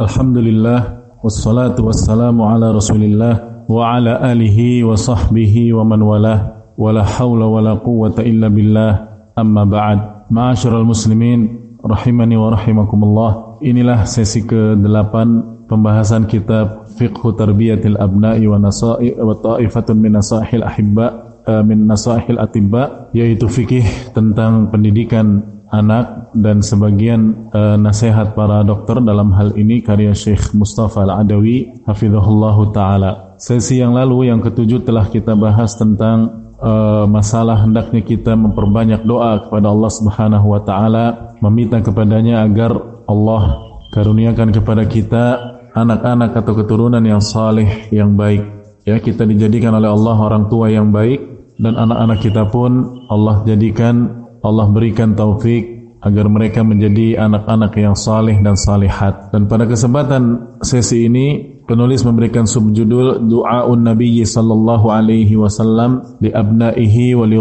Alhamdulillah wassalatu wassalamu ala Rasulillah wa ala alihi wa sahbihi wa man walah wala haula wala quwwata illa billah amma ba'd. Ma'asyiral muslimin rahimani wa rahimakumullah. Inilah sesi ke-8 pembahasan kitab Fiqh Tarbiyatil Abna'i wa Nasa'i wa Ta'ifatun min Nasahil Ahibba eh, min Nasahil Atibba yaitu fikih tentang pendidikan anak dan sebagian uh, nasihat para dokter dalam hal ini karya Syekh Mustafa Al-Adawi hafizahullah taala. Sesi yang lalu yang ketujuh telah kita bahas tentang uh, masalah hendaknya kita memperbanyak doa kepada Allah Subhanahu wa taala, meminta kepadanya agar Allah karuniakan kepada kita anak-anak atau keturunan yang saleh, yang baik. Ya, kita dijadikan oleh Allah orang tua yang baik dan anak-anak kita pun Allah jadikan Allah berikan taufik agar mereka menjadi anak-anak yang saleh dan salihat. Dan pada kesempatan sesi ini penulis memberikan subjudul Du'aun Nabi sallallahu alaihi wasallam li abnaihi wa li.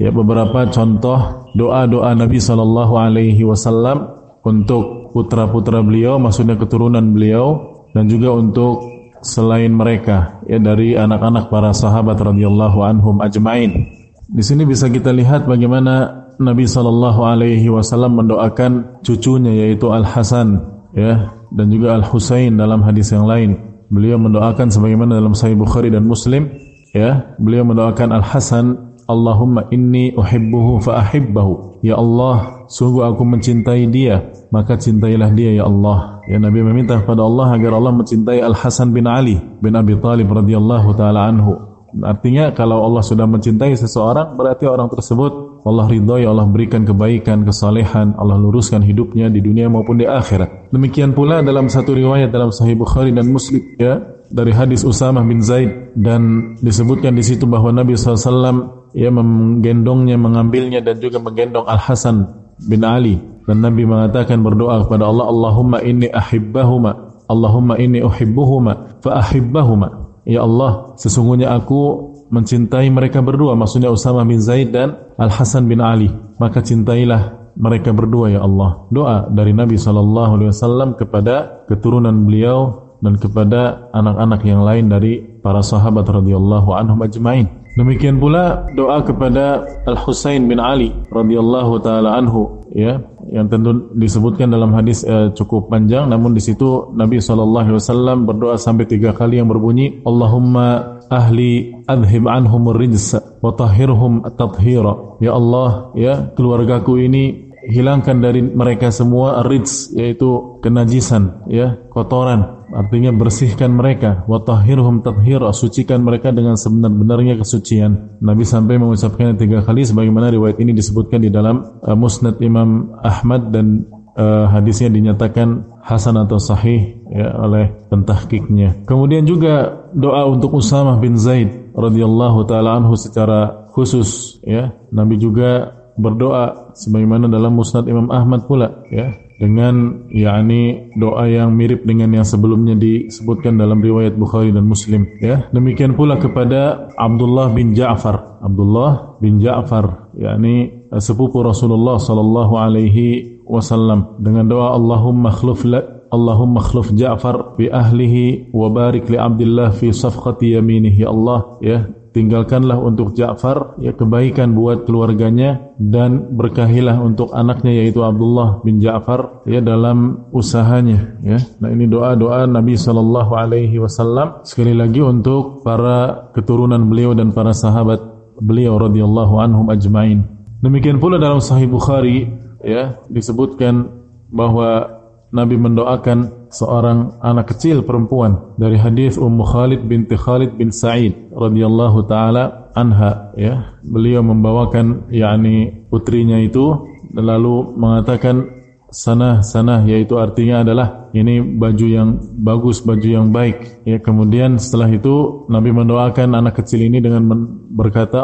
Ya beberapa contoh doa-doa Nabi sallallahu alaihi wasallam untuk putra-putra beliau maksudnya keturunan beliau dan juga untuk selain mereka ya dari anak-anak para sahabat radhiyallahu anhum ajmain. Di sini bisa kita lihat bagaimana Nabi Shallallahu Alaihi Wasallam mendoakan cucunya yaitu Al Hasan ya dan juga Al Husain dalam hadis yang lain. Beliau mendoakan sebagaimana dalam Sahih Bukhari dan Muslim ya. Beliau mendoakan Al Hasan Allahumma inni uhibbuhu fa ahibbahu. Ya Allah sungguh aku mencintai dia maka cintailah dia ya Allah. Ya Nabi meminta kepada Allah agar Allah mencintai Al Hasan bin Ali bin Abi Talib radhiyallahu taala anhu Artinya kalau Allah sudah mencintai seseorang berarti orang tersebut Allah ridhoi, Allah berikan kebaikan, kesalehan, Allah luruskan hidupnya di dunia maupun di akhirat. Demikian pula dalam satu riwayat dalam Sahih Bukhari dan Muslim ya dari hadis Usamah bin Zaid dan disebutkan di situ bahwa Nabi SAW ya menggendongnya, mengambilnya dan juga menggendong Al Hasan bin Ali dan Nabi mengatakan berdoa kepada Allah Allahumma inni ahibbahuma Allahumma inni uhibbuhuma fa ahibbahuma Ya Allah, sesungguhnya aku mencintai mereka berdua, maksudnya Usama bin Zaid dan Al Hasan bin Ali. Maka cintailah mereka berdua ya Allah. Doa dari Nabi sallallahu alaihi wasallam kepada keturunan beliau dan kepada anak-anak yang lain dari para sahabat radhiyallahu anhum ajmain. Demikian pula doa kepada Al Husain bin Ali radhiyallahu taala anhu ya yang tentu disebutkan dalam hadis uh, cukup panjang. Namun di situ Nabi sallallahu alaihi wasallam berdoa sampai tiga kali yang berbunyi Allahumma ahli adhib anhum rijs wa tahhirhum tathira ya Allah ya keluargaku ini hilangkan dari mereka semua rijs yaitu kenajisan ya kotoran. Artinya bersihkan mereka. Wa tahhirhum tathhira sucikan mereka dengan sebenar-benarnya kesucian. Nabi sampai mengucapkannya tiga kali sebagaimana riwayat ini disebutkan di dalam uh, Musnad Imam Ahmad dan uh, hadisnya dinyatakan hasan atau sahih ya oleh pentahkiknya. Kemudian juga doa untuk Usamah bin Zaid radhiyallahu taala anhu secara khusus ya. Nabi juga berdoa sebagaimana dalam Musnad Imam Ahmad pula ya dengan yakni doa yang mirip dengan yang sebelumnya disebutkan dalam riwayat Bukhari dan Muslim ya. Demikian pula kepada Abdullah bin Ja'far. Abdullah bin Ja'far yakni sepupu Rasulullah sallallahu alaihi wasallam dengan doa Allahumma khluf la Allahumma khluf Ja'far bi ahlihi wa barik li Abdullah fi safqati yaminihi. Ya Allah ya tinggalkanlah untuk Ja'far ya kebaikan buat keluarganya dan berkahilah untuk anaknya yaitu Abdullah bin Ja'far ya dalam usahanya ya. Nah ini doa-doa Nabi sallallahu alaihi wasallam sekali lagi untuk para keturunan beliau dan para sahabat beliau radhiyallahu anhum ajmain. Demikian pula dalam Sahih Bukhari ya disebutkan bahwa Nabi mendoakan seorang anak kecil perempuan dari hadis Ummu Khalid binti Khalid bin Sa'id radhiyallahu taala anha ya. Beliau membawakan yakni putrinya itu lalu mengatakan sanah sanah yaitu artinya adalah ini baju yang bagus baju yang baik. Ya kemudian setelah itu Nabi mendoakan anak kecil ini dengan berkata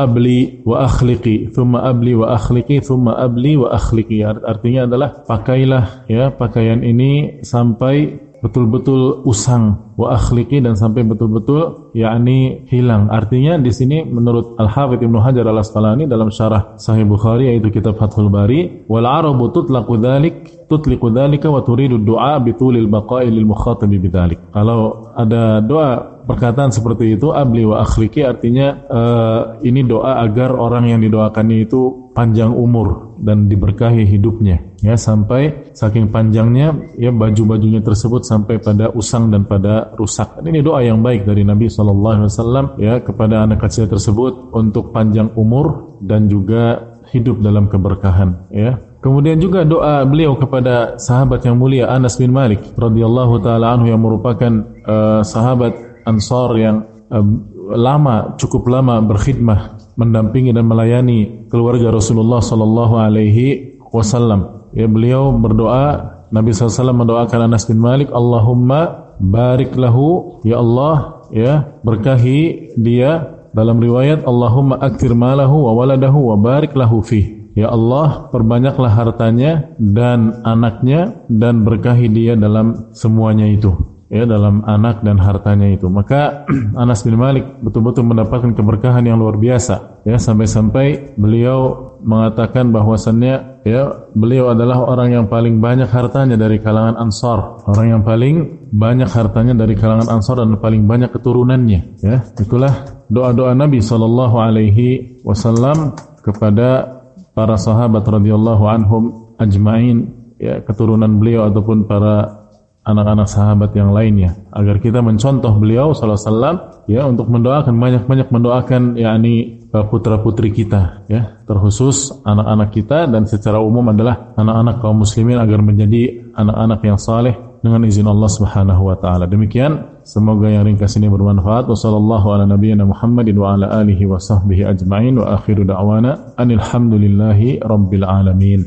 abli wa akhliqi thumma abli wa akhliqi thumma abli wa akhliqi. Artinya adalah pakailah ya pakaian ini sampai betul-betul usang wa akhliki dan sampai betul-betul yakni hilang. Artinya di sini menurut Al-Hafidz Ibnu Hajar Al-Asqalani dalam syarah Sahih Bukhari yaitu kitab Fathul Bari, wal arabu tutlaqu dzalik tutliqu dzalika wa turidu du'a bitulil baqa'i lil mukhatabi bidzalik. Kalau ada doa perkataan seperti itu abli wa akhliki artinya uh, ini doa agar orang yang didoakan itu panjang umur dan diberkahi hidupnya ya sampai saking panjangnya ya baju-bajunya tersebut sampai pada usang dan pada rusak. Ini doa yang baik dari Nabi wasallam ya kepada anak kecil tersebut untuk panjang umur dan juga hidup dalam keberkahan ya. Kemudian juga doa beliau kepada sahabat yang mulia Anas bin Malik radhiyallahu taala anhu yang merupakan uh, sahabat Ansar yang lama cukup lama berkhidmah mendampingi dan melayani keluarga Rasulullah sallallahu alaihi wasallam. Ya beliau berdoa Nabi SAW mendoakan Anas bin Malik Allahumma barik lahu ya Allah ya berkahi dia. Dalam riwayat Allahumma aktir malahu wa waladahu wa barik lahu fih. Ya Allah, perbanyaklah hartanya dan anaknya dan berkahi dia dalam semuanya itu ya dalam anak dan hartanya itu. Maka Anas bin Malik betul-betul mendapatkan keberkahan yang luar biasa ya sampai-sampai beliau mengatakan bahwasannya ya beliau adalah orang yang paling banyak hartanya dari kalangan Ansar, orang yang paling banyak hartanya dari kalangan Ansar dan paling banyak keturunannya ya. Itulah doa-doa Nabi sallallahu alaihi wasallam kepada para sahabat radhiyallahu anhum ajmain ya keturunan beliau ataupun para anak-anak sahabat yang lainnya agar kita mencontoh beliau sallallahu ya untuk mendoakan banyak-banyak mendoakan yakni uh, putra-putri kita ya terkhusus anak-anak kita dan secara umum adalah anak-anak kaum muslimin agar menjadi anak-anak yang saleh dengan izin Allah Subhanahu wa taala. Demikian semoga yang ringkas ini bermanfaat. Wassallallahu ala nabiyyina Muhammadin wa ala alihi wa ajmain wa akhiru da'wana anil hamdulillahi rabbil alamin.